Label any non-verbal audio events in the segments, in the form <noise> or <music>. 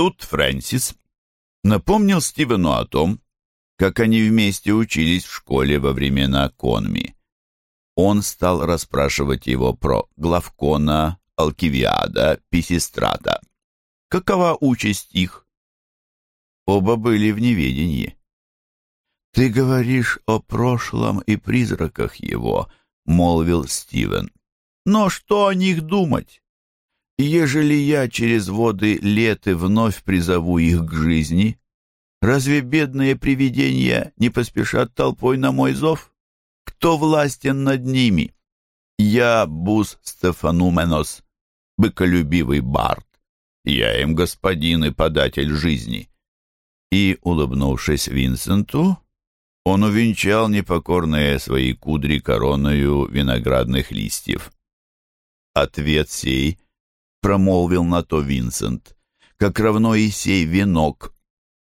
Тут Фрэнсис напомнил Стивену о том, как они вместе учились в школе во времена Конми. Он стал расспрашивать его про Главкона, Алкивиада, Писистрата. Какова участь их? Оба были в неведении. «Ты говоришь о прошлом и призраках его», — молвил Стивен. «Но что о них думать? Ежели я через воды леты вновь призову их к жизни, разве бедные привидения не поспешат толпой на мой зов? Кто властен над ними? Я Бус Стефануменос, быколюбивый бард. Я им господин и податель жизни». И, улыбнувшись Винсенту, он увенчал непокорные свои кудри короною виноградных листьев. Ответ сей промолвил на то Винсент, как равно и сей венок.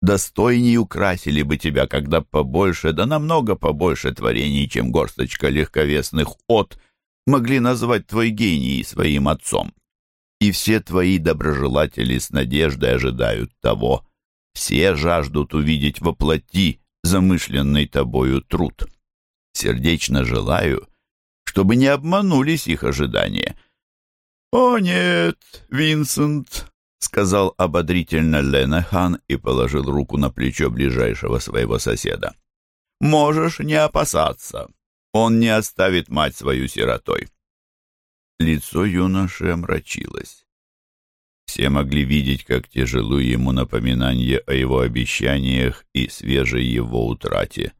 Достойней украсили бы тебя, когда побольше, да намного побольше творений, чем горсточка легковесных от, могли назвать твой гений своим отцом. И все твои доброжелатели с надеждой ожидают того. Все жаждут увидеть воплоти замышленный тобою труд. Сердечно желаю, чтобы не обманулись их ожидания. «О нет, Винсент», — сказал ободрительно Ленахан и положил руку на плечо ближайшего своего соседа. «Можешь не опасаться. Он не оставит мать свою сиротой». Лицо юноши омрачилось. Все могли видеть, как тяжело ему напоминание о его обещаниях и свежей его утрате.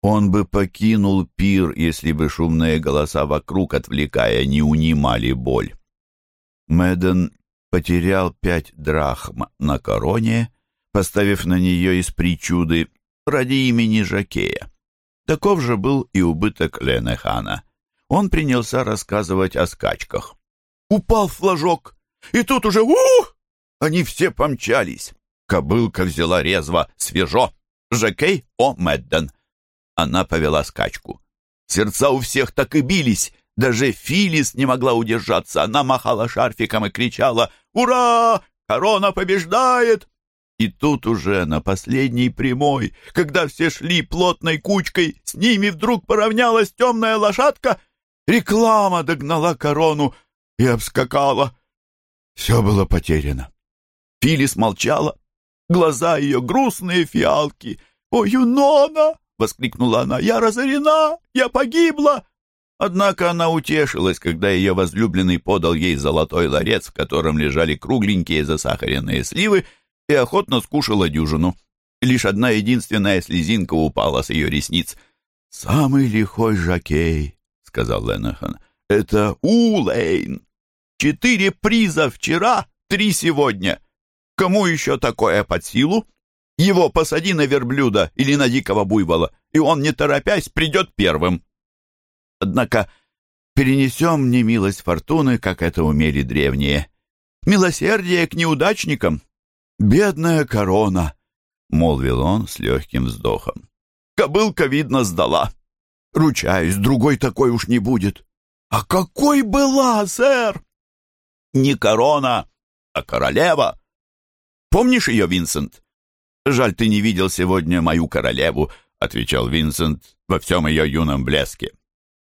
Он бы покинул пир, если бы шумные голоса вокруг, отвлекая, не унимали боль. Мэдден потерял пять драхм на короне, поставив на нее из причуды ради имени Жакея. Таков же был и убыток Ленехана. Он принялся рассказывать о скачках. «Упал флажок! И тут уже ух! Они все помчались. Кобылка взяла резво, свежо. Жакей О. Медден. Она повела скачку. Сердца у всех так и бились. Даже Филис не могла удержаться. Она махала шарфиком и кричала «Ура! Корона побеждает!» И тут уже на последней прямой, когда все шли плотной кучкой, с ними вдруг поравнялась темная лошадка. Реклама догнала корону и обскакала. Все было потеряно. Филис молчала. Глаза ее грустные фиалки. «О, Юнона!» — воскликнула она. «Я разорена! Я погибла!» Однако она утешилась, когда ее возлюбленный подал ей золотой ларец, в котором лежали кругленькие засахаренные сливы, и охотно скушала дюжину. Лишь одна единственная слезинка упала с ее ресниц. «Самый лихой жакей», — сказал Ленахан, — «это Улейн». Четыре приза вчера, три сегодня. Кому еще такое под силу? Его посади на верблюда или на дикого буйвола, и он, не торопясь, придет первым. Однако перенесем немилость фортуны, как это умели древние. Милосердие к неудачникам. Бедная корона, — молвил он с легким вздохом. Кобылка, видно, сдала. Ручаюсь, другой такой уж не будет. А какой была, сэр! не корона, а королева. Помнишь ее, Винсент? Жаль, ты не видел сегодня мою королеву, отвечал Винсент во всем ее юном блеске.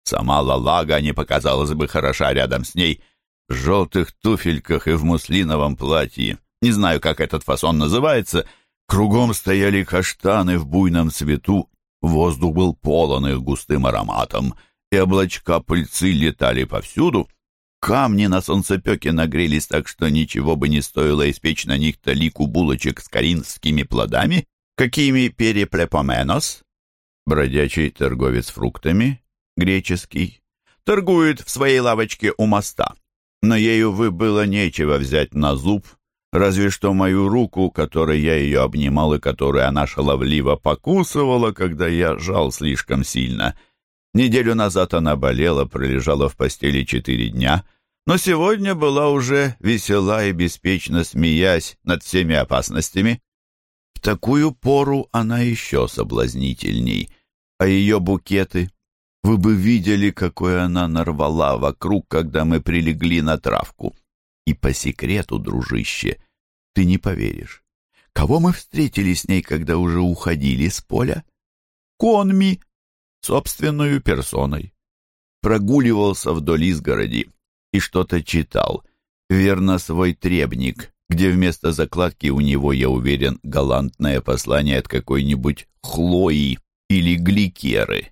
Сама Лалага не показалась бы хороша рядом с ней, в желтых туфельках и в муслиновом платье. Не знаю, как этот фасон называется. Кругом стояли каштаны в буйном цвету, воздух был полон их густым ароматом, и облачка пыльцы летали повсюду. Камни на солнцепеке нагрелись так, что ничего бы не стоило испечь на них талику булочек с коринфскими плодами, какими переплепоменос, бродячий торговец фруктами, греческий, торгует в своей лавочке у моста. Но ею вы было нечего взять на зуб, разве что мою руку, которой я ее обнимал и которую она шаловливо покусывала, когда я жал слишком сильно — Неделю назад она болела, пролежала в постели четыре дня, но сегодня была уже весела и беспечно смеясь над всеми опасностями. В такую пору она еще соблазнительней, а ее букеты... Вы бы видели, какой она нарвала вокруг, когда мы прилегли на травку. И по секрету, дружище, Ты не поверишь. Кого мы встретили с ней, когда уже уходили с поля? Конми, собственную персоной. Прогуливался вдоль изгороди и что-то читал. Верно, свой требник, где вместо закладки у него, я уверен, галантное послание от какой-нибудь Хлои или Гликеры.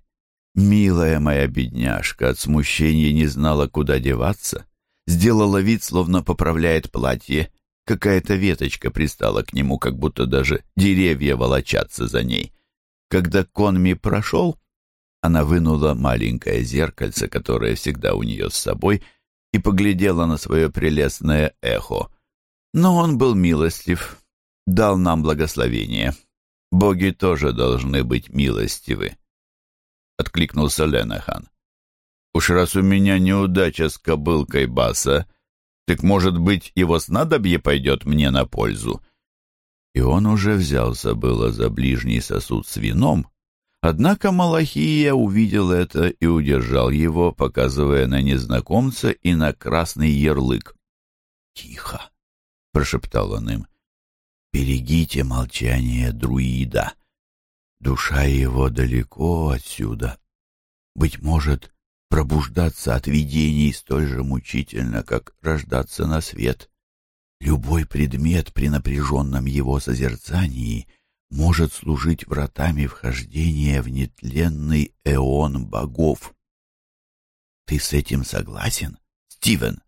Милая моя бедняжка от смущения не знала, куда деваться. Сделала вид, словно поправляет платье. Какая-то веточка пристала к нему, как будто даже деревья волочатся за ней. Когда Конми прошел, она вынула маленькое зеркальце, которое всегда у нее с собой, и поглядела на свое прелестное эхо. Но он был милостлив, дал нам благословение. Боги тоже должны быть милостивы. Откликнулся Ленахан. Уж раз у меня неудача с кобылкой Баса, так, может быть, его снадобье пойдет мне на пользу. И он уже взялся было за ближний сосуд с вином, однако Малахия увидел это и удержал его, показывая на незнакомца и на красный ярлык. «Тихо!» — прошептал он им. «Берегите молчание друида. Душа его далеко отсюда. Быть может, пробуждаться от видений столь же мучительно, как рождаться на свет. Любой предмет при напряженном его созерцании может служить вратами вхождения в нетленный эон богов. Ты с этим согласен, Стивен?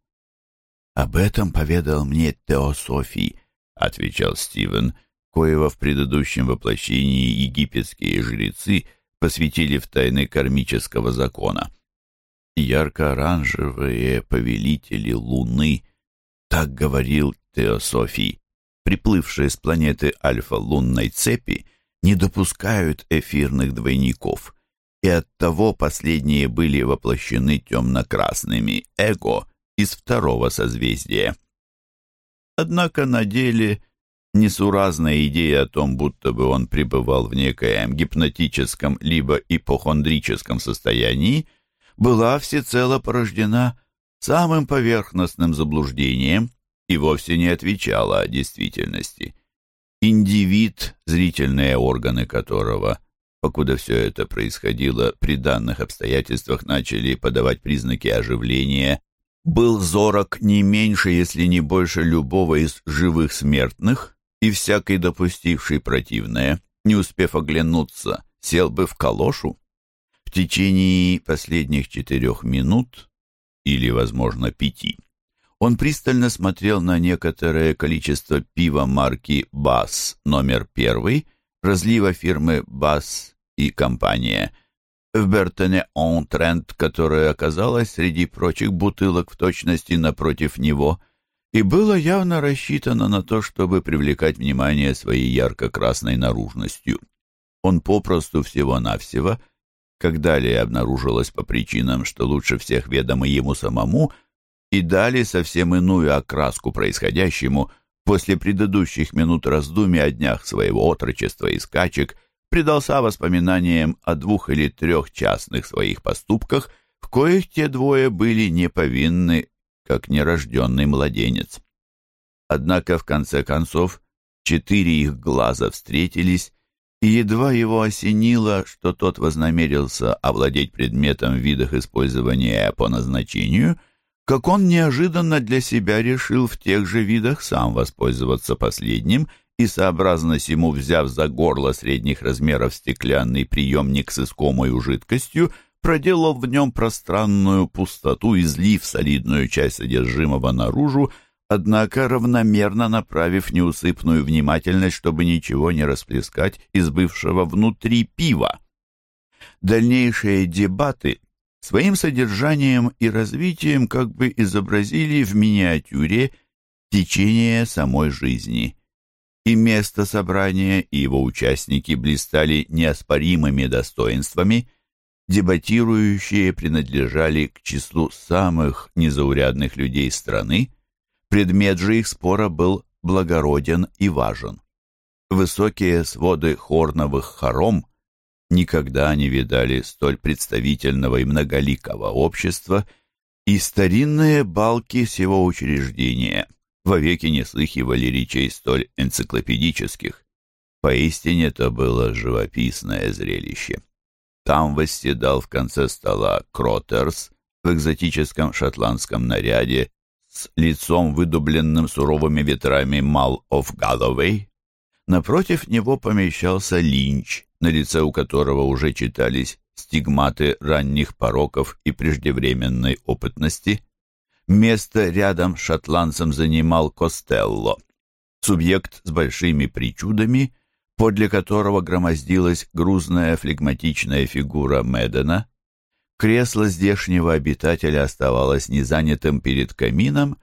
Об этом поведал мне Теософий, отвечал Стивен, коего в предыдущем воплощении египетские жрецы посвятили в тайны кармического закона ярко-оранжевые повелители Луны, так говорил Теософий, приплывшие с планеты Альфа-лунной цепи, не допускают эфирных двойников, и оттого последние были воплощены темно-красными эго из второго созвездия. Однако на деле несуразная идея о том, будто бы он пребывал в некоем гипнотическом либо ипохондрическом состоянии – была всецело порождена самым поверхностным заблуждением и вовсе не отвечала действительности. Индивид, зрительные органы которого, покуда все это происходило, при данных обстоятельствах начали подавать признаки оживления, был зорок не меньше, если не больше любого из живых смертных, и всякий допустивший противное, не успев оглянуться, сел бы в калошу. В течение последних четырех минут, или, возможно, пяти, он пристально смотрел на некоторое количество пива марки «Бас» номер первый, разлива фирмы «Бас» и компания, в Бертоне-он Трент, которая оказалась среди прочих бутылок в точности напротив него, и было явно рассчитано на то, чтобы привлекать внимание своей ярко-красной наружностью. Он попросту всего-навсего – как далее обнаружилось по причинам, что лучше всех ведомы ему самому, и дали совсем иную окраску происходящему после предыдущих минут раздумий о днях своего отрочества и скачек, предался воспоминаниям о двух или трех частных своих поступках, в коих те двое были неповинны, как нерожденный младенец. Однако, в конце концов, четыре их глаза встретились, и едва его осенило, что тот вознамерился овладеть предметом в видах использования по назначению, как он неожиданно для себя решил в тех же видах сам воспользоваться последним и, сообразно сему взяв за горло средних размеров стеклянный приемник с искомой жидкостью, проделал в нем пространную пустоту, излив солидную часть содержимого наружу, однако равномерно направив неусыпную внимательность, чтобы ничего не расплескать из бывшего внутри пива. Дальнейшие дебаты своим содержанием и развитием как бы изобразили в миниатюре течение самой жизни. И место собрания, и его участники блистали неоспоримыми достоинствами, дебатирующие принадлежали к числу самых незаурядных людей страны, Предмет же их спора был благороден и важен. Высокие своды хорновых хором никогда не видали столь представительного и многоликого общества, и старинные балки всего учреждения вовеки не слыхивали речей столь энциклопедических. Поистине это было живописное зрелище. Там восседал в конце стола Кротерс в экзотическом шотландском наряде с лицом, выдубленным суровыми ветрами Мал оф Галлоуэй. Напротив него помещался Линч, на лице у которого уже читались стигматы ранних пороков и преждевременной опытности. Место рядом с шотландцем занимал Костелло, субъект с большими причудами, подле которого громоздилась грузная флегматичная фигура Медена. Кресло здешнего обитателя оставалось незанятым перед камином,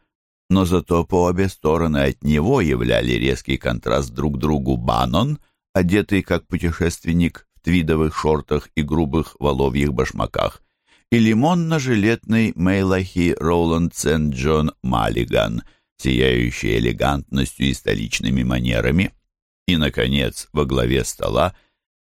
но зато по обе стороны от него являли резкий контраст друг другу Баннон, одетый как путешественник в твидовых шортах и грубых воловьих башмаках, и лимонно-жилетный Мейлахи Роланд Сент-Джон Маллиган, сияющий элегантностью и столичными манерами. И, наконец, во главе стола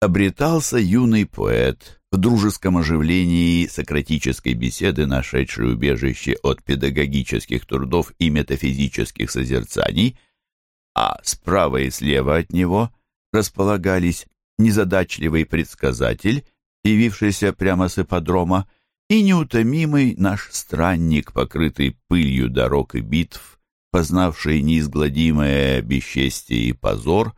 обретался юный поэт в дружеском оживлении сократической беседы, нашедший убежище от педагогических трудов и метафизических созерцаний, а справа и слева от него располагались незадачливый предсказатель, явившийся прямо с ипподрома, и неутомимый наш странник, покрытый пылью дорог и битв, познавший неизгладимое бесчестие и позор,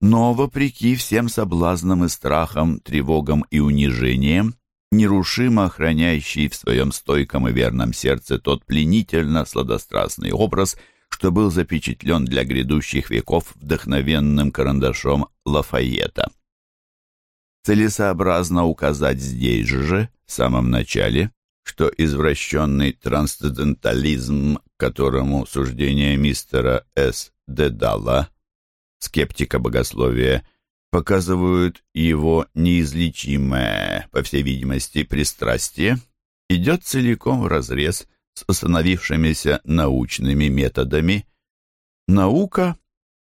но, вопреки всем соблазнам и страхам, тревогам и унижениям, нерушимо охраняющий в своем стойком и верном сердце тот пленительно-сладострастный образ, что был запечатлен для грядущих веков вдохновенным карандашом Лафайета. Целесообразно указать здесь же, в самом начале, что извращенный трансцендентализм, которому суждение мистера С. Дедала, скептика богословия, показывают его неизлечимое, по всей видимости, пристрастие, идет целиком вразрез с установившимися научными методами. Наука,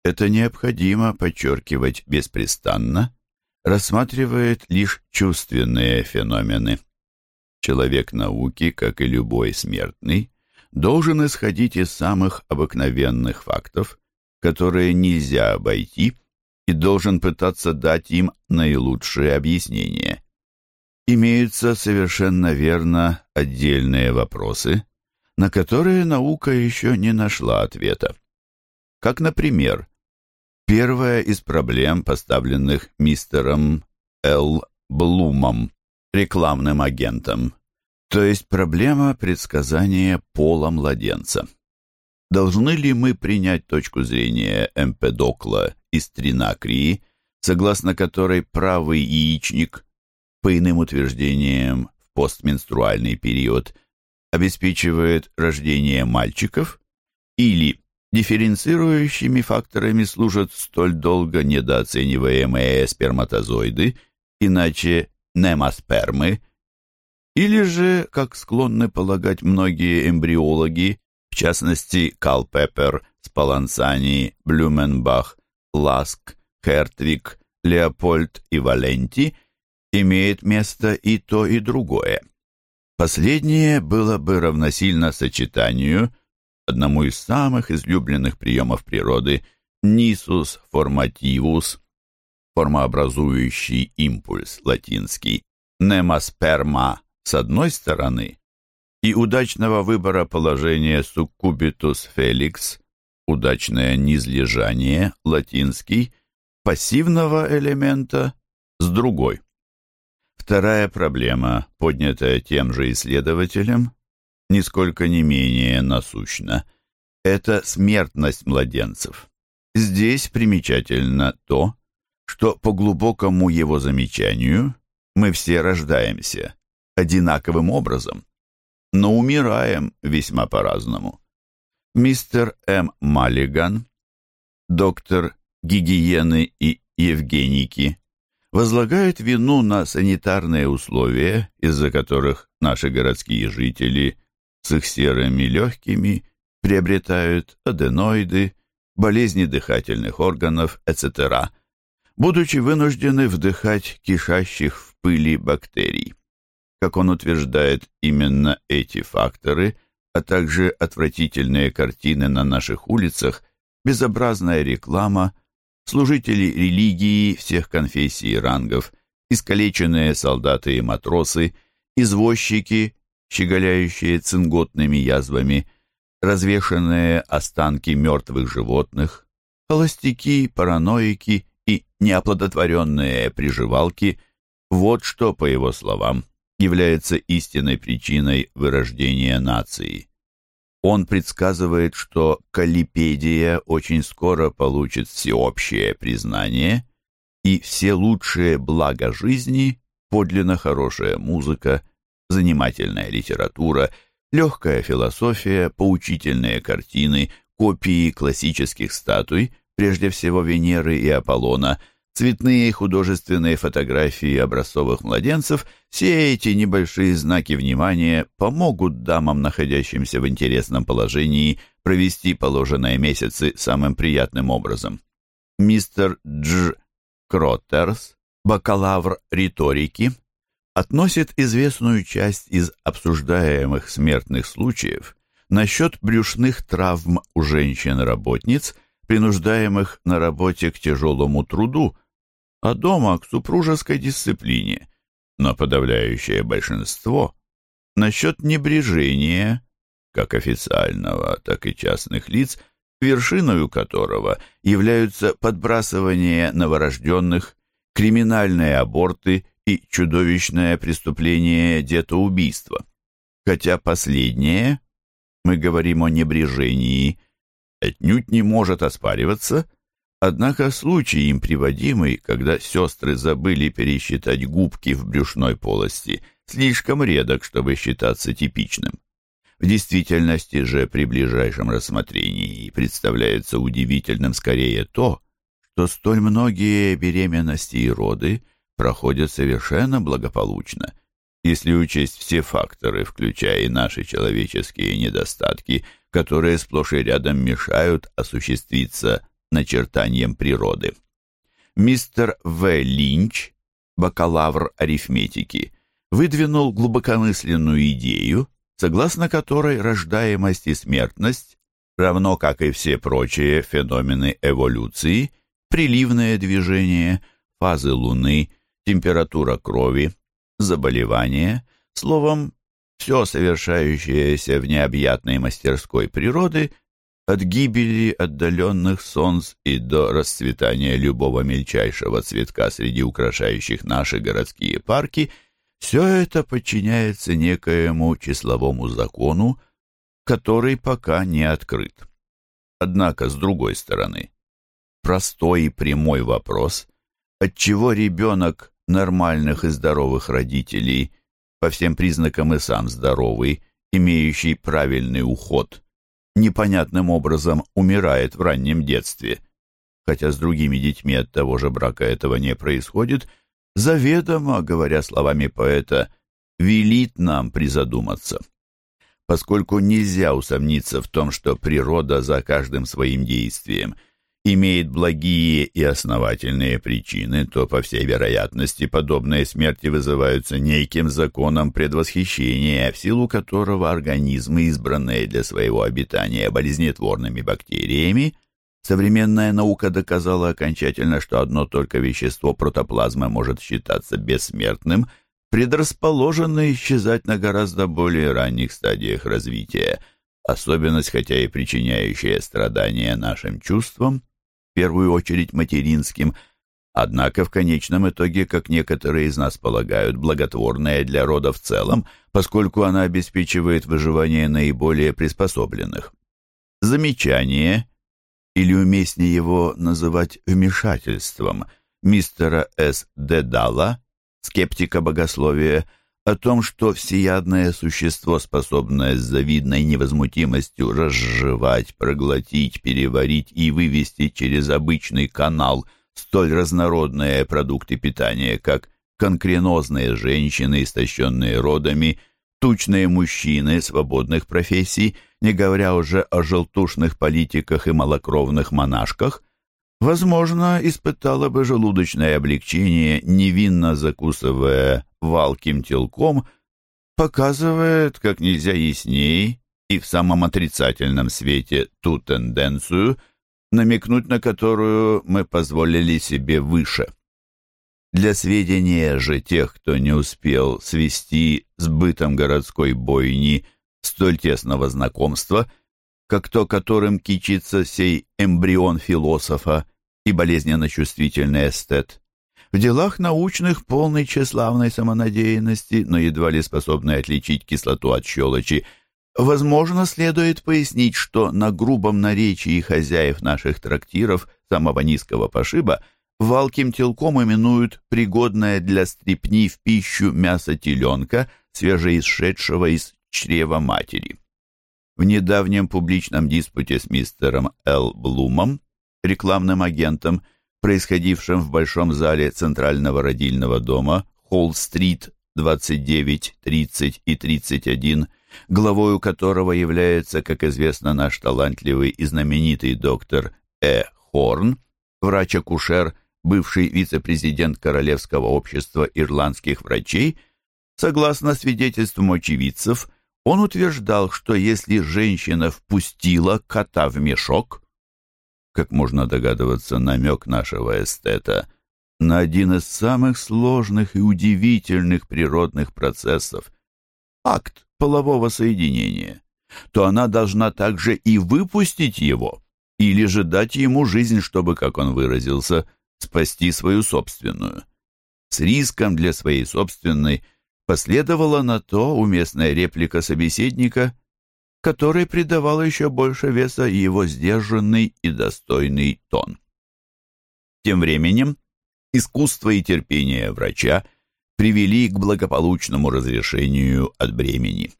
это необходимо подчеркивать беспрестанно, рассматривает лишь чувственные феномены. Человек науки, как и любой смертный, должен исходить из самых обыкновенных фактов, которые нельзя обойти, и должен пытаться дать им наилучшие объяснения. Имеются совершенно верно отдельные вопросы, на которые наука еще не нашла ответа. Как, например, Первая из проблем, поставленных мистером Л. Блумом, рекламным агентом, то есть проблема предсказания пола младенца. Должны ли мы принять точку зрения Эмпедокла из Тринакрии, согласно которой правый яичник, по иным утверждениям, в постменструальный период обеспечивает рождение мальчиков, или Дифференцирующими факторами служат столь долго недооцениваемые сперматозоиды, иначе немоспермы, или же, как склонны полагать многие эмбриологи, в частности Калпеппер, Спалансани, Блюменбах, Ласк, Хертвик, Леопольд и Валенти, имеет место и то, и другое. Последнее было бы равносильно сочетанию – одному из самых излюбленных приемов природы «нисус формативус», формообразующий импульс латинский, «немосперма» с одной стороны и удачного выбора положения суккубитус феликс, удачное низлежание латинский, пассивного элемента с другой. Вторая проблема, поднятая тем же исследователем, нисколько не менее насущна. Это смертность младенцев. Здесь примечательно то, что по глубокому его замечанию мы все рождаемся одинаковым образом, но умираем весьма по-разному. Мистер М. Маллиган, доктор гигиены и евгеники, возлагает вину на санитарные условия, из-за которых наши городские жители с их серыми легкими приобретают аденоиды, болезни дыхательных органов, etc., будучи вынуждены вдыхать кишащих в пыли бактерий. Как он утверждает, именно эти факторы а также отвратительные картины на наших улицах, безобразная реклама, служители религии всех конфессий и рангов, искалеченные солдаты и матросы, извозчики, щеголяющие цинготными язвами, развешанные останки мертвых животных, холостяки, параноики и неоплодотворенные приживалки – вот что, по его словам, является истинной причиной вырождения нации. Он предсказывает, что Калипедия очень скоро получит всеобщее признание, и все лучшие блага жизни, подлинно хорошая музыка, занимательная литература, легкая философия, поучительные картины, копии классических статуй, прежде всего Венеры и Аполлона – Цветные художественные фотографии образцовых младенцев, все эти небольшие знаки внимания помогут дамам, находящимся в интересном положении, провести положенные месяцы самым приятным образом. Мистер Дж. Кроттерс, бакалавр риторики, относит известную часть из обсуждаемых смертных случаев насчет брюшных травм у женщин-работниц, принуждаемых на работе к тяжелому труду, а дома к супружеской дисциплине, но подавляющее большинство насчет небрежения, как официального, так и частных лиц, вершиною которого являются подбрасывание новорожденных, криминальные аборты и чудовищное преступление детоубийства. Хотя последнее, мы говорим о небрежении, отнюдь не может оспариваться, Однако случай им приводимый, когда сестры забыли пересчитать губки в брюшной полости, слишком редок, чтобы считаться типичным. В действительности же при ближайшем рассмотрении представляется удивительным скорее то, что столь многие беременности и роды проходят совершенно благополучно, если учесть все факторы, включая и наши человеческие недостатки, которые сплошь и рядом мешают осуществиться начертанием природы. Мистер В. Линч, бакалавр арифметики, выдвинул глубокомысленную идею, согласно которой рождаемость и смертность, равно как и все прочие феномены эволюции, приливное движение, фазы Луны, температура крови, заболевания, словом, все совершающееся в необъятной мастерской природы – от гибели отдаленных солнц и до расцветания любого мельчайшего цветка среди украшающих наши городские парки, все это подчиняется некоему числовому закону, который пока не открыт. Однако, с другой стороны, простой и прямой вопрос, отчего ребенок нормальных и здоровых родителей, по всем признакам и сам здоровый, имеющий правильный уход – непонятным образом умирает в раннем детстве, хотя с другими детьми от того же брака этого не происходит, заведомо, говоря словами поэта, велит нам призадуматься. Поскольку нельзя усомниться в том, что природа за каждым своим действием – имеет благие и основательные причины, то, по всей вероятности, подобные смерти вызываются неким законом предвосхищения, в силу которого организмы, избранные для своего обитания болезнетворными бактериями, современная наука доказала окончательно, что одно только вещество протоплазмы может считаться бессмертным, предрасположено исчезать на гораздо более ранних стадиях развития, особенность, хотя и причиняющая страдания нашим чувствам, первую очередь материнским, однако в конечном итоге, как некоторые из нас полагают, благотворная для рода в целом, поскольку она обеспечивает выживание наиболее приспособленных. Замечание, или уместнее его называть вмешательством, мистера С. Дедала, скептика богословия, о том, что всеядное существо, способное с завидной невозмутимостью разжевать, проглотить, переварить и вывести через обычный канал столь разнородные продукты питания, как конкренозные женщины, истощенные родами, тучные мужчины свободных профессий, не говоря уже о желтушных политиках и малокровных монашках, возможно, испытала бы желудочное облегчение, невинно закусывая валким телком, показывает как нельзя ясней, и в самом отрицательном свете ту тенденцию, намекнуть на которую мы позволили себе выше. Для сведения же тех, кто не успел свести с бытом городской бойни столь тесного знакомства, как то, которым кичится сей эмбрион философа и болезненно чувствительный эстет, в делах научных полной тщеславной самонадеянности, но едва ли способной отличить кислоту от щелочи, возможно, следует пояснить, что на грубом наречии хозяев наших трактиров самого низкого пошиба – Валким телком именуют пригодное для стрепни в пищу мясо теленка, свежеисшедшего из чрева матери. В недавнем публичном диспуте с мистером Л. Блумом, рекламным агентом, происходившем в большом зале Центрального родильного дома Холл-стрит 29, 30 и 31, главою которого является, как известно, наш талантливый и знаменитый доктор Э. Хорн, врач-акушер бывший вице-президент Королевского общества ирландских врачей, согласно свидетельствам очевидцев, он утверждал, что если женщина впустила кота в мешок, как можно догадываться, намек нашего эстета на один из самых сложных и удивительных природных процессов — акт полового соединения, то она должна также и выпустить его, или же дать ему жизнь, чтобы, как он выразился, спасти свою собственную. С риском для своей собственной последовала на то уместная реплика собеседника, которой придавала еще больше веса его сдержанный и достойный тон. Тем временем искусство и терпение врача привели к благополучному разрешению от бремени.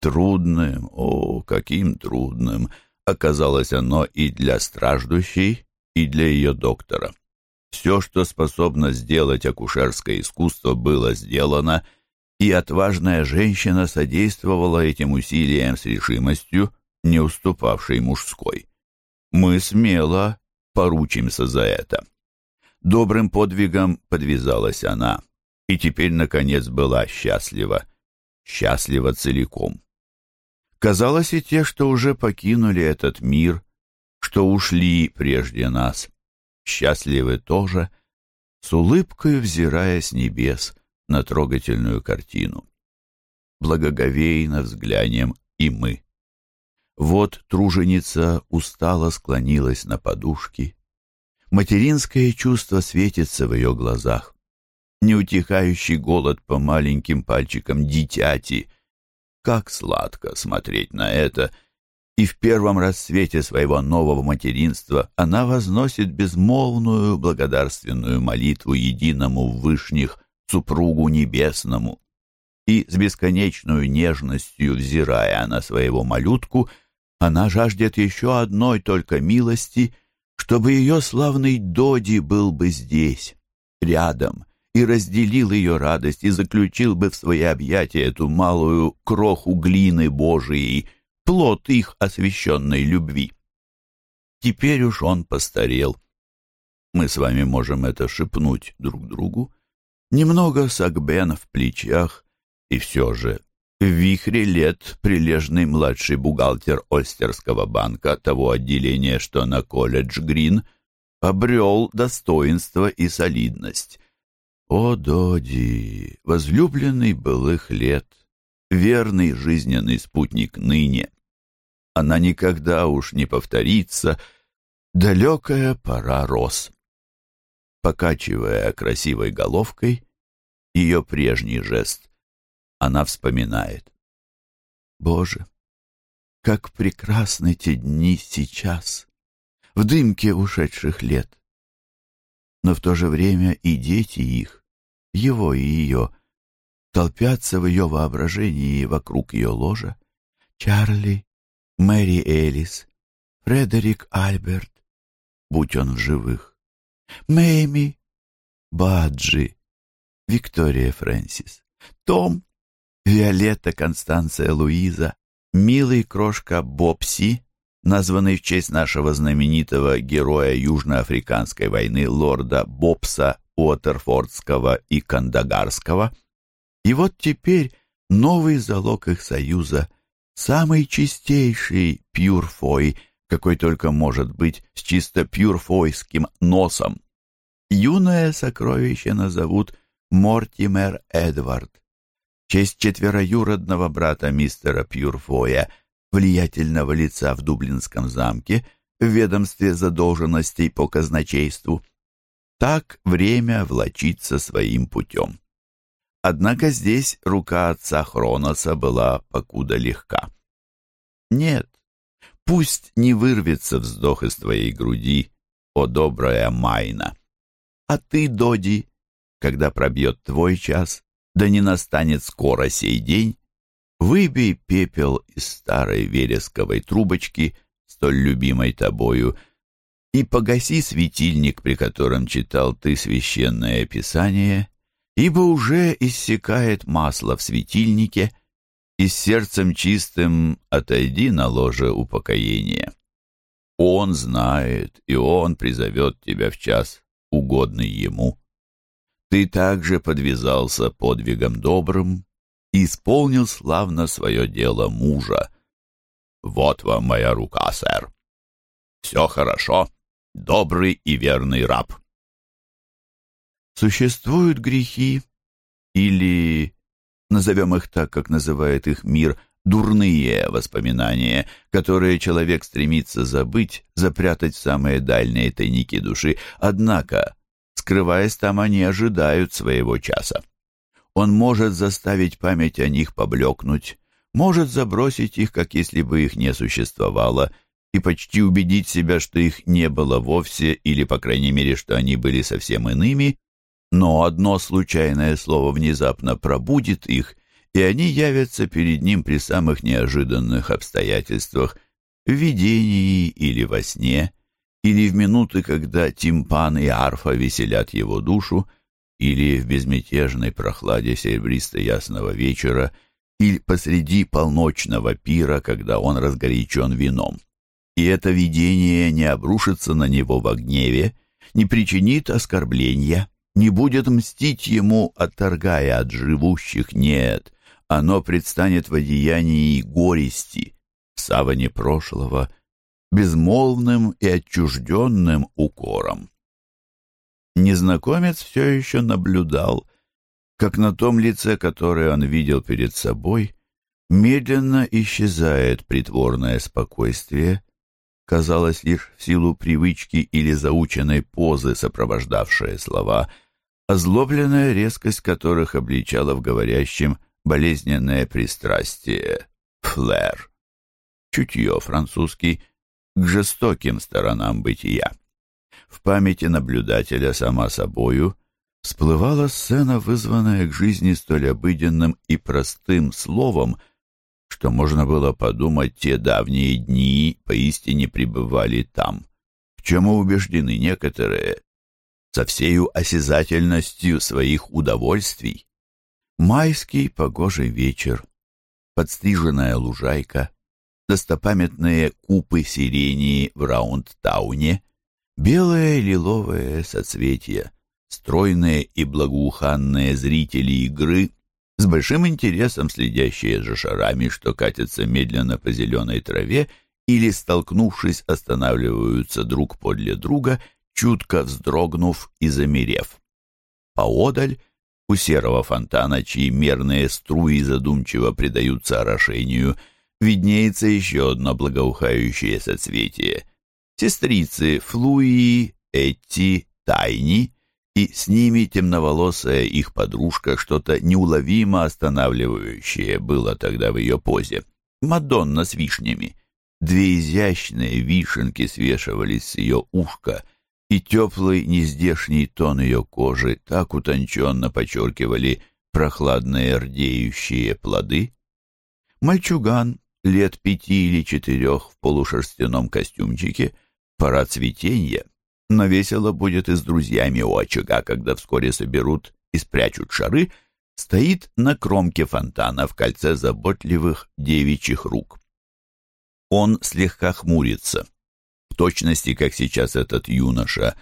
Трудным, о, каким трудным оказалось оно и для страждущей, и для ее доктора. Все, что способно сделать акушерское искусство, было сделано, и отважная женщина содействовала этим усилиям с решимостью, не уступавшей мужской. Мы смело поручимся за это. Добрым подвигом подвязалась она, и теперь, наконец, была счастлива. Счастлива целиком. Казалось, и те, что уже покинули этот мир, что ушли прежде нас, счастливы тоже, с улыбкой взирая с небес на трогательную картину. Благоговейно взглянем и мы. Вот труженица устало склонилась на подушки. Материнское чувство светится в ее глазах. Неутихающий голод по маленьким пальчикам дитяти. Как сладко смотреть на это — и в первом рассвете своего нового материнства она возносит безмолвную благодарственную молитву единому вышних супругу небесному. И с бесконечной нежностью, взирая на своего малютку, она жаждет еще одной только милости, чтобы ее славный Доди был бы здесь, рядом, и разделил ее радость, и заключил бы в свои объятия эту малую кроху глины Божией — плод их освященной любви. Теперь уж он постарел. Мы с вами можем это шепнуть друг другу. Немного сагбен в плечах, и все же в вихре лет прилежный младший бухгалтер Ольстерского банка того отделения, что на колледж Грин, обрел достоинство и солидность. О, Доди, возлюбленный былых лет, верный жизненный спутник ныне, она никогда уж не повторится. Далекая пора рос. Покачивая красивой головкой, ее прежний жест, она вспоминает. Боже, как прекрасны те дни сейчас, в дымке ушедших лет. Но в то же время и дети их, его и ее, толпятся в ее воображении вокруг ее ложа. Чарли, Мэри Элис, Фредерик Альберт, будь он в живых, Мэйми, Баджи, Виктория Фрэнсис, Том, Виолетта Констанция Луиза, милый крошка Бобси, названный в честь нашего знаменитого героя Южноафриканской войны лорда Бобса Уотерфордского и Кандагарского. И вот теперь новый залог их союза — самый чистейший пюрфой, какой только может быть, с чисто пюрфойским носом. Юное сокровище назовут Мортимер Эдвард. В честь четвероюродного брата мистера Пьюрфоя, влиятельного лица в Дублинском замке, в ведомстве задолженностей по казначейству. Так время влочится своим путем. Однако здесь рука отца Хроноса была покуда легка. Нет, пусть не вырвется вздох из твоей груди, о добрая Майна. А ты, Доди, когда пробьет твой час, да не настанет скоро сей день, выбей пепел из старой вересковой трубочки, столь любимой тобою, и погаси светильник, при котором читал ты священное писание, ибо уже иссякает масло в светильнике, и сердцем чистым отойди на ложе упокоения. Он знает, и он призовет тебя в час, угодный ему. Ты также подвязался подвигом добрым и исполнил славно свое дело мужа. Вот вам моя рука, сэр. Все хорошо, добрый и верный раб. Существуют грехи, или, назовем их так, как называет их мир, дурные воспоминания, которые человек стремится забыть, запрятать в самые дальние тайники души, однако Скрываясь там, они ожидают своего часа. Он может заставить память о них поблекнуть, может забросить их, как если бы их не существовало, и почти убедить себя, что их не было вовсе, или, по крайней мере, что они были совсем иными, но одно случайное слово внезапно пробудит их, и они явятся перед ним при самых неожиданных обстоятельствах, в видении или во сне, или в минуты, когда тимпан и арфа веселят его душу, или в безмятежной прохладе серебристо-ясного вечера, или посреди полночного пира, когда он разгорячен вином. И это видение не обрушится на него во гневе, не причинит оскорбления, не будет мстить ему, отторгая от живущих, нет, оно предстанет в одеянии горести, в саване прошлого — безмолвным и отчужденным укором. Незнакомец все еще наблюдал, как на том лице, которое он видел перед собой, медленно исчезает притворное спокойствие, казалось лишь в силу привычки или заученной позы, сопровождавшие слова, озлобленная резкость которых обличала в говорящем болезненное пристрастие, флэр. Чутье французский к жестоким сторонам бытия. В памяти наблюдателя сама собою всплывала сцена, вызванная к жизни столь обыденным и простым словом, что можно было подумать, те давние дни поистине пребывали там, в чем убеждены некоторые, со всею осязательностью своих удовольствий. Майский погожий вечер, подстриженная лужайка, достопамятные купы сирени в Раундтауне, белые лиловые соцветия, стройные и благоуханные зрители игры, с большим интересом следящие за шарами, что катятся медленно по зеленой траве или, столкнувшись, останавливаются друг подле друга, чутко вздрогнув и замерев. Поодаль, у серого фонтана, чьи мерные струи задумчиво предаются орошению, виднеется еще одно благоухающее соцветие. Сестрицы Флуи, Этти, Тайни и с ними темноволосая их подружка, что-то неуловимо останавливающее было тогда в ее позе. Мадонна с вишнями. Две изящные вишенки свешивались с ее ушка, и теплый нездешний тон ее кожи так утонченно подчеркивали прохладные рдеющие плоды. Мальчуган лет пяти или четырех в полушерстяном костюмчике, пора цветенья, но весело будет и с друзьями у очага, когда вскоре соберут и спрячут шары, стоит на кромке фонтана в кольце заботливых девичьих рук. Он слегка хмурится, в точности, как сейчас этот юноша,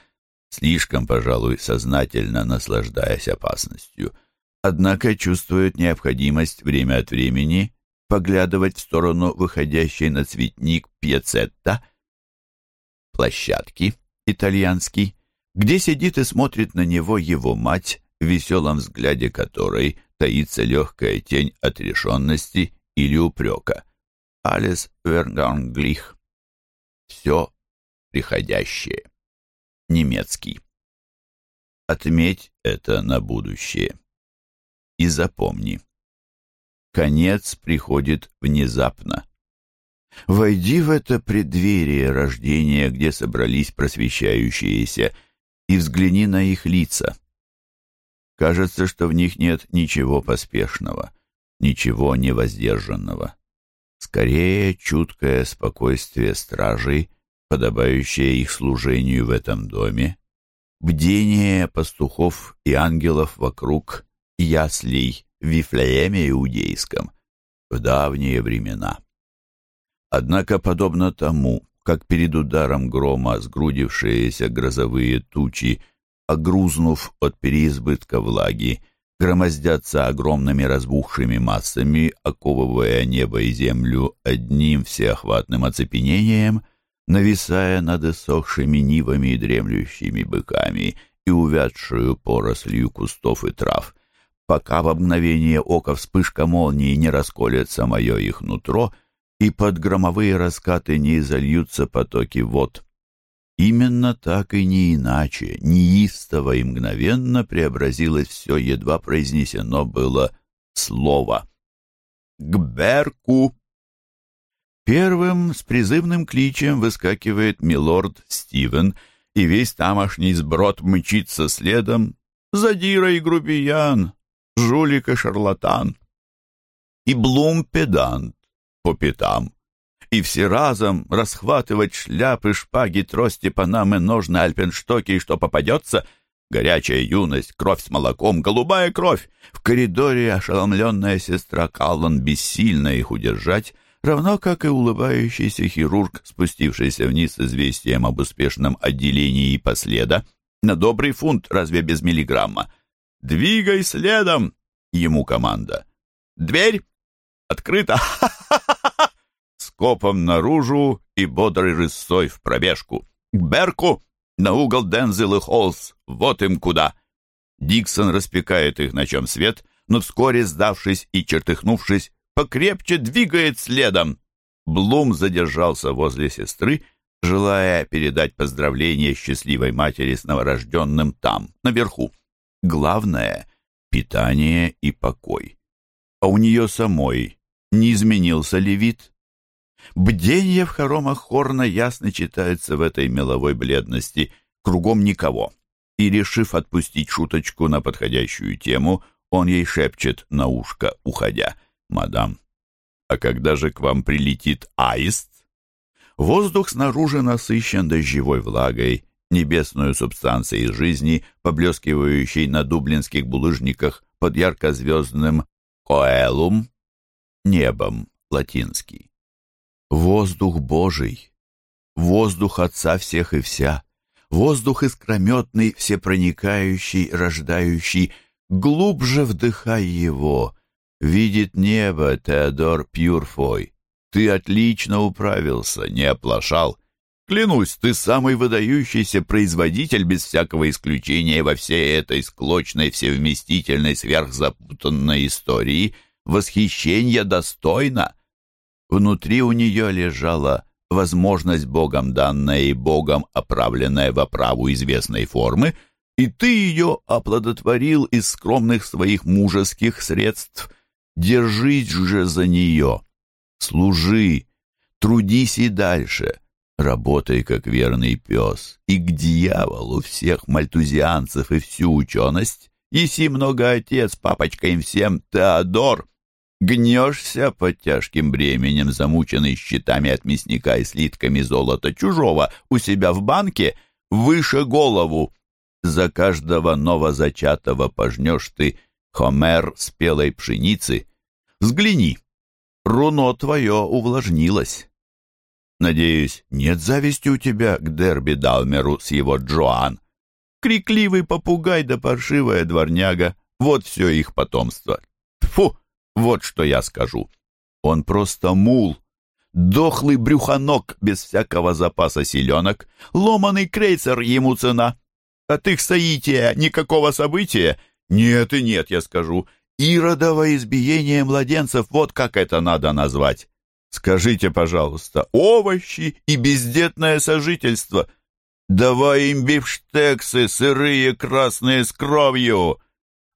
слишком, пожалуй, сознательно наслаждаясь опасностью, однако чувствует необходимость время от времени поглядывать в сторону выходящей на цветник пьецетта, площадки, итальянский, где сидит и смотрит на него его мать, в веселом взгляде которой таится легкая тень отрешенности или упрека. Алис Верганглих. Все приходящее. Немецкий. Отметь это на будущее. И запомни. Конец приходит внезапно. Войди в это преддверие рождения, где собрались просвещающиеся, и взгляни на их лица. Кажется, что в них нет ничего поспешного, ничего невоздержанного. Скорее, чуткое спокойствие стражей, подобающее их служению в этом доме, бдение пастухов и ангелов вокруг яслей в Вифлееме Иудейском в давние времена. Однако, подобно тому, как перед ударом грома сгрудившиеся грозовые тучи, огрузнув от переизбытка влаги, громоздятся огромными разбухшими массами, оковывая небо и землю одним всеохватным оцепенением, нависая над иссохшими нивами и дремлющими быками и увядшую порослью кустов и трав, пока в мгновение ока вспышка молнии не расколется мое их нутро — и под громовые раскаты не изольются потоки вод. Именно так и не иначе, неистово и мгновенно преобразилось все, едва произнесено было слово. «К Берку!» Первым с призывным кличем выскакивает милорд Стивен, и весь тамошний сброд мчится следом. Задира и грубиян, жулик и шарлатан. И Блум педант, по пятам. И все разом расхватывать шляпы, шпаги, трости, панамы, ножны, альпенштоки и что попадется — горячая юность, кровь с молоком, голубая кровь. В коридоре ошеломленная сестра Каллан бессильна их удержать, равно как и улыбающийся хирург, спустившийся вниз с известием об успешном отделении последа. На добрый фунт, разве без миллиграмма? «Двигай следом!» — ему команда. «Дверь открыта!» <laughs> скопом наружу и бодрой рысой в пробежку. К Берку! На угол Дензел и Холлс! Вот им куда!» Диксон распекает их, на чем свет, но вскоре, сдавшись и чертыхнувшись, покрепче двигает следом. Блум задержался возле сестры, желая передать поздравления счастливой матери с новорожденным там, наверху. Главное — питание и покой. А у нее самой не изменился ли вид? Бдение в хоромах Хорна ясно читается в этой меловой бледности. Кругом никого. И, решив отпустить шуточку на подходящую тему, он ей шепчет на ушко, уходя. «Мадам, а когда же к вам прилетит аист?» Воздух снаружи насыщен дождевой влагой, небесную субстанцией жизни, поблескивающей на дублинских булыжниках под яркозвездным «коэлум» небом латинский. Воздух Божий, воздух Отца всех и вся, воздух искрометный, всепроникающий, рождающий, глубже вдыхай его. Видит небо, Теодор Пьюрфой. Ты отлично управился, не оплошал. Клянусь, ты самый выдающийся производитель без всякого исключения во всей этой склочной, всевместительной, сверхзапутанной истории. Восхищение достойно. Внутри у нее лежала возможность Богом данная и Богом оправленная в оправу известной формы, и ты ее оплодотворил из скромных своих мужеских средств. Держись же за нее, служи, трудись и дальше, работай как верный пес, и к дьяволу всех мальтузианцев и всю ученость, еси много отец, папочка им всем, Теодор, Гнешься под тяжким бременем, замученный щитами от мясника и слитками золота чужого у себя в банке, выше голову. За каждого новозачатого пожнешь ты хомер спелой пшеницы. Взгляни, руно твое увлажнилось. Надеюсь, нет зависти у тебя к Дерби Далмеру с его Джоан. Крикливый попугай да паршивая дворняга — вот все их потомство. Вот что я скажу. Он просто мул. Дохлый брюханок без всякого запаса селенок. Ломаный крейцер ему цена. От их соития никакого события. Нет и нет, я скажу. Иродово избиение младенцев, вот как это надо назвать. Скажите, пожалуйста, овощи и бездетное сожительство. Давай им бифштексы, сырые, красные, с кровью.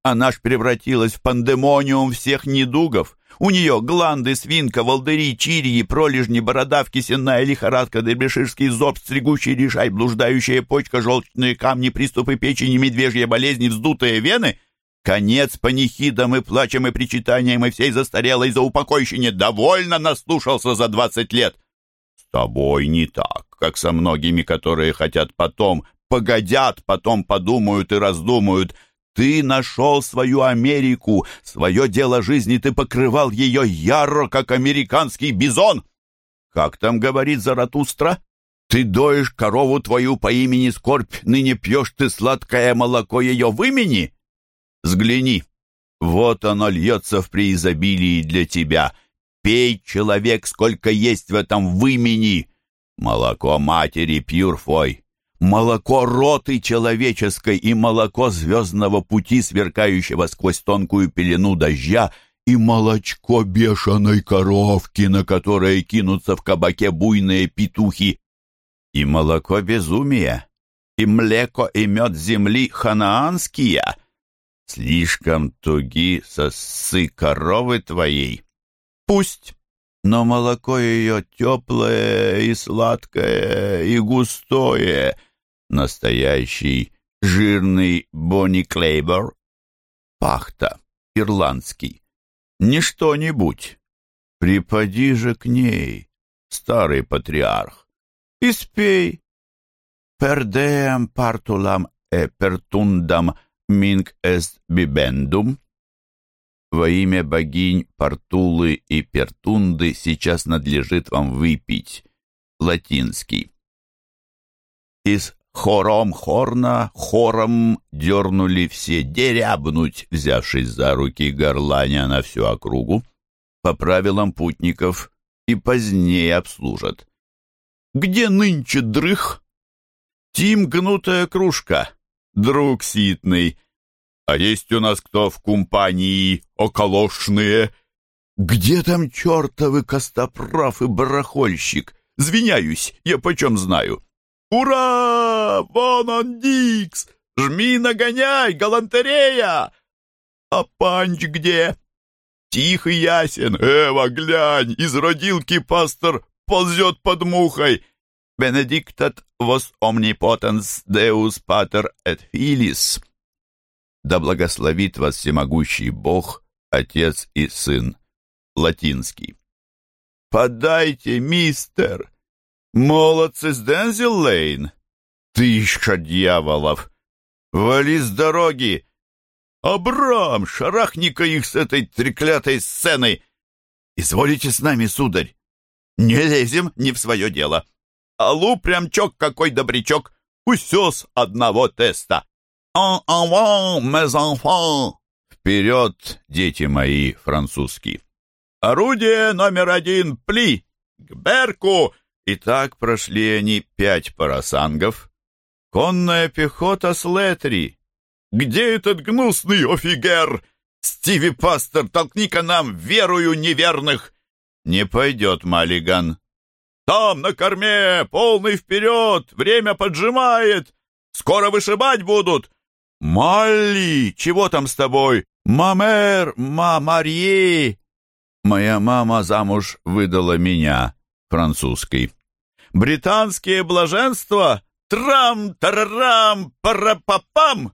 А наш превратилась в пандемониум всех недугов. У нее гланды, свинка, волдыри, чирии, пролежни, бородавки, сенная лихорадка, дебеширский зоб, стригущий решай, блуждающая почка, желчные камни, приступы печени, медвежья болезни, вздутые вены — Конец панихидам и плачем и причитаниям и всей застарелой заупокойщине довольно наслушался за двадцать лет. С тобой не так, как со многими, которые хотят потом, погодят, потом подумают и раздумают. Ты нашел свою Америку, свое дело жизни, ты покрывал ее яро, как американский бизон. Как там говорит Заратустра? Ты доишь корову твою по имени Скорбь, ныне пьешь ты сладкое молоко ее в имени? Взгляни, вот оно льется в преизобилии для тебя. Пей, человек, сколько есть в этом вымени. Молоко матери Пьюрфой, молоко роты человеческой и молоко звездного пути, сверкающего сквозь тонкую пелену дождя, и молочко бешеной коровки, на которое кинутся в кабаке буйные петухи, и молоко безумия, и млеко и мед земли ханаанские — Слишком туги сосы коровы твоей. Пусть, но молоко ее теплое и сладкое и густое. Настоящий жирный Бонни Клейбор. Пахта, ирландский. Не что-нибудь. Припади же к ней, старый патриарх, и спей. Пердеам партулам э пертундам Минг эст бибендум. Во имя богинь Портулы и Пертунды сейчас надлежит вам выпить. Латинский. Из хором хорна хором дернули все дерябнуть, взявшись за руки горланя на всю округу. По правилам путников и позднее обслужат. Где нынче дрых? Тим гнутая кружка друг ситный. А есть у нас кто в компании околошные? Где там чертовы костоправ и барахольщик? Звиняюсь, я почем знаю. Ура! Вон он, Дикс! Жми, нагоняй, галантерея! А панч где? Тих и ясен. Эва, глянь, из родилки пастор ползет под мухой. Benedictat vos omnipotens Deus Pater et Filis. Да благословит вас всемогущий Бог, Отец и Сын. Латинский. Подайте, мистер! Молодцы с Дензил Лейн! Тысяча дьяволов! Вали с дороги! Абрам, шарахни-ка их с этой треклятой сцены! Изволите с нами, сударь! Не лезем не в свое дело. Алу прямчок какой добрячок, усё с одного теста. «En avant, mes enfants!» «Вперед, дети мои, французский!» «Орудие номер один, пли! К Берку!» И так прошли они пять парасангов. «Конная пехота с Летри!» «Где этот гнусный офигер?» «Стиви Пастор, толкни-ка нам верую неверных!» «Не пойдет, Маллиган, там, на корме, полный вперед, время поджимает. Скоро вышибать будут. Малли, чего там с тобой? Мамер, мамарье. Моя мама замуж выдала меня, французский. Британские блаженства? Трам-тарарам, парапапам.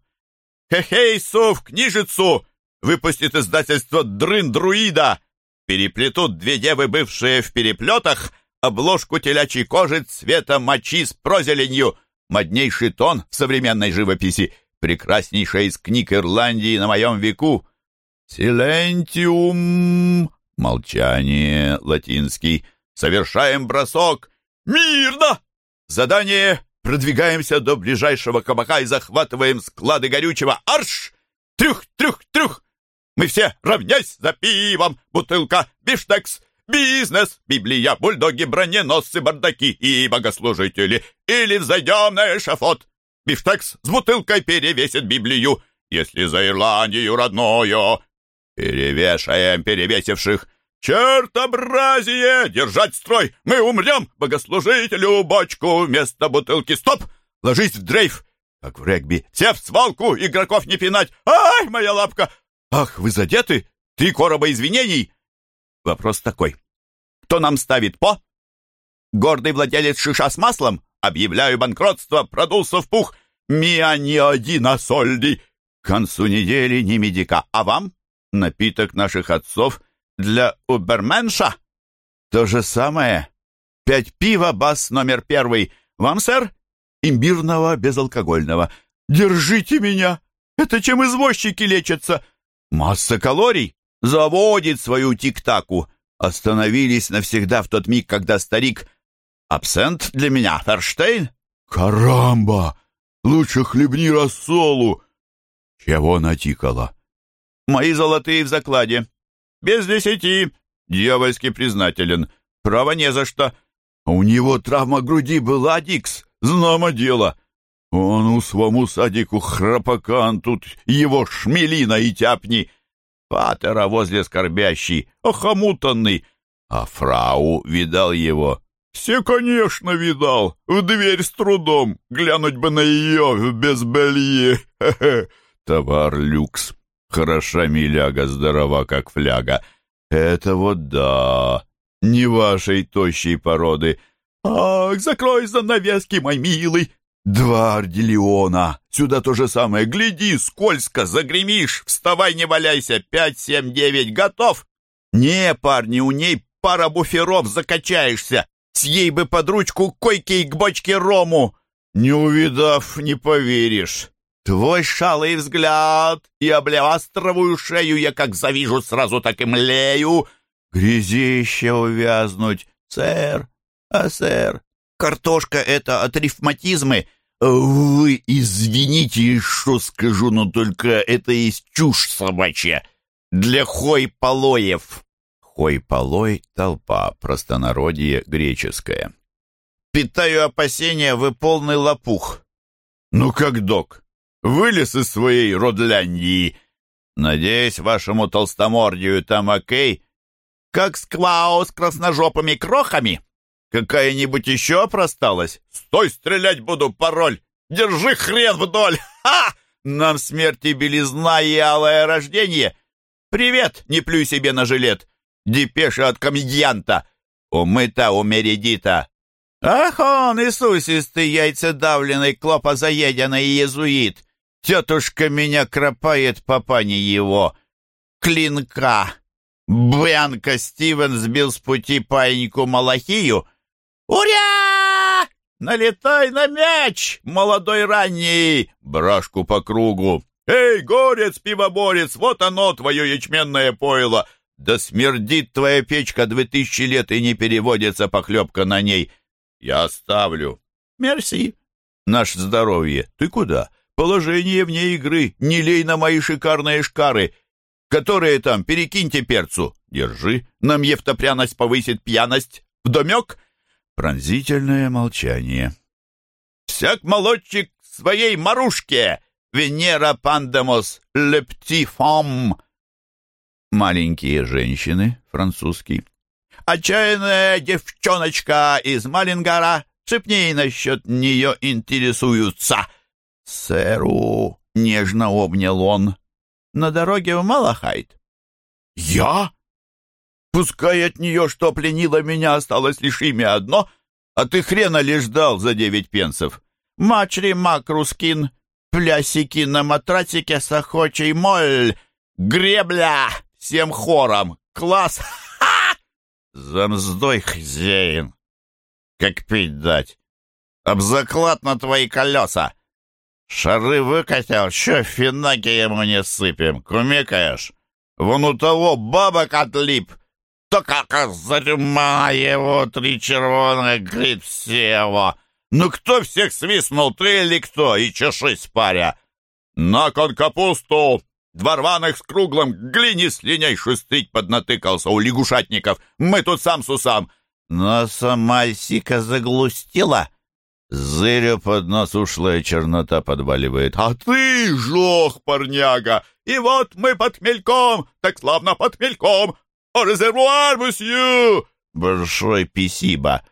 Хе-хей, сов, книжицу. Выпустит издательство «Дрын-друида». Переплетут две девы, бывшие в переплетах, обложку телячьей кожи цвета мочи с прозеленью, моднейший тон в современной живописи, прекраснейшая из книг Ирландии на моем веку. «Силентиум!» Молчание, латинский. «Совершаем бросок!» «Мирно!» «Задание!» «Продвигаемся до ближайшего кабака и захватываем склады горючего!» «Арш!» «Трюх, трюх, трюх!» «Мы все равнясь за пивом! Бутылка, биштекс, Бизнес, Библия, бульдоги, броненосцы, бардаки и богослужители. Или взойдем на эшафот. Бифштекс с бутылкой перевесит Библию, если за Ирландию родную. Перевешаем перевесивших. «Чертобразие! Держать строй! Мы умрем! Богослужителю бочку вместо бутылки! Стоп! Ложись в дрейф! Как в регби! Все в свалку! Игроков не пинать! Ай, моя лапка! Ах, вы задеты? Три короба извинений!» Вопрос такой. «Кто нам ставит по?» «Гордый владелец шиша с маслом? Объявляю банкротство! Продулся в пух! Миа не один, а сольди! К концу недели не медика, а вам? Напиток наших отцов — для уберменша? То же самое. Пять пива, бас номер первый. Вам, сэр? Имбирного, безалкогольного. Держите меня! Это чем извозчики лечатся? Масса калорий. Заводит свою тик-таку. Остановились навсегда в тот миг, когда старик... Абсент для меня, Ферштейн? Карамба! Лучше хлебни рассолу. Чего натикало? Мои золотые в закладе. «Без десяти!» Дьявольски признателен. «Право не за что!» «У него травма груди была, Дикс, знамо дело!» «Он у свому садику храпакан, тут его шмелина и тяпни!» Патера возле скорбящий, охомутанный. А фрау видал его. «Все, конечно, видал. В дверь с трудом. Глянуть бы на ее в безбелье. <laughs> Товар люкс. Хороша миляга, здорова, как фляга. Это вот да, не вашей тощей породы. Ах, закрой занавески, мой милый. Два орделиона. Сюда то же самое. Гляди, скользко, загремишь. Вставай, не валяйся. Пять, семь, девять. Готов? Не, парни, у ней пара буферов, закачаешься. С ей бы под ручку койки и к бочке рому. Не увидав, не поверишь. Твой шалый взгляд и облеастровую шею я как завижу, сразу так и млею. Грязище увязнуть, сэр, а сэр, картошка это от рифматизмы. Вы извините, что скажу, но только это есть чушь собачья. Для хой-полоев. Хой-полой — толпа, простонародье греческое. Питаю опасения, вы полный лопух. Ну как док, Вылез из своей Родляндии. Надеюсь, вашему толстомордию там окей? Как сквау с красножопыми крохами? Какая-нибудь еще просталась? Стой, стрелять буду, пароль! Держи хрен вдоль! Ха! Нам смерти белизна и алое рождение. Привет, не плюй себе на жилет. Депеша от комедианта. Умыта у Мередита. Ах он, Иисусистый яйцедавленный, клопозаеденный иезуит. Тетушка меня кропает, папа не его. Клинка. Бянка Стивен сбил с пути паиньку Малахию. Уря! Налетай на мяч, молодой ранний! Брашку по кругу. Эй, горец, пивоборец, вот оно, твое ячменное пойло. Да смердит твоя печка две тысячи лет и не переводится похлебка на ней. Я оставлю. Мерси. Наше здоровье. Ты куда? Положение вне игры. Не лей на мои шикарные шкары. Которые там, перекиньте перцу. Держи. Нам евтопряность повысит пьяность. Вдомек? Пронзительное молчание. Всяк молодчик своей марушке. Венера Пандемос Лептифом. Маленькие женщины, французский. Отчаянная девчоночка из Малингара. Шепни насчет нее интересуются. «Сэру!» — нежно обнял он. «На дороге в Малахайт». «Я? Пускай от нее, что пленило меня, осталось лишь имя одно, а ты хрена ли ждал за девять пенсов? Мачри Макрускин, плясики на матрасике с охочей моль, гребля всем хором, класс, ха! За хозяин, как пить дать, об заклад на твои колеса!» Шары выкатил, что финаки ему не сыпем, кумекаешь? Вон у того бабок отлип, то как озарма его три червоных грит всего. Ну кто всех свистнул, ты или кто, и чешись, паря? На кон капусту, Два рваных с круглым, глини с линей шустрить поднатыкался у лягушатников. Мы тут сам с усам. Но сама Альсика заглустила. Зыря под нос ушлая чернота подваливает. «А ты жох, парняга! И вот мы под хмельком, так славно под хмельком! О резервуар, мусью!» «Большой писиба!»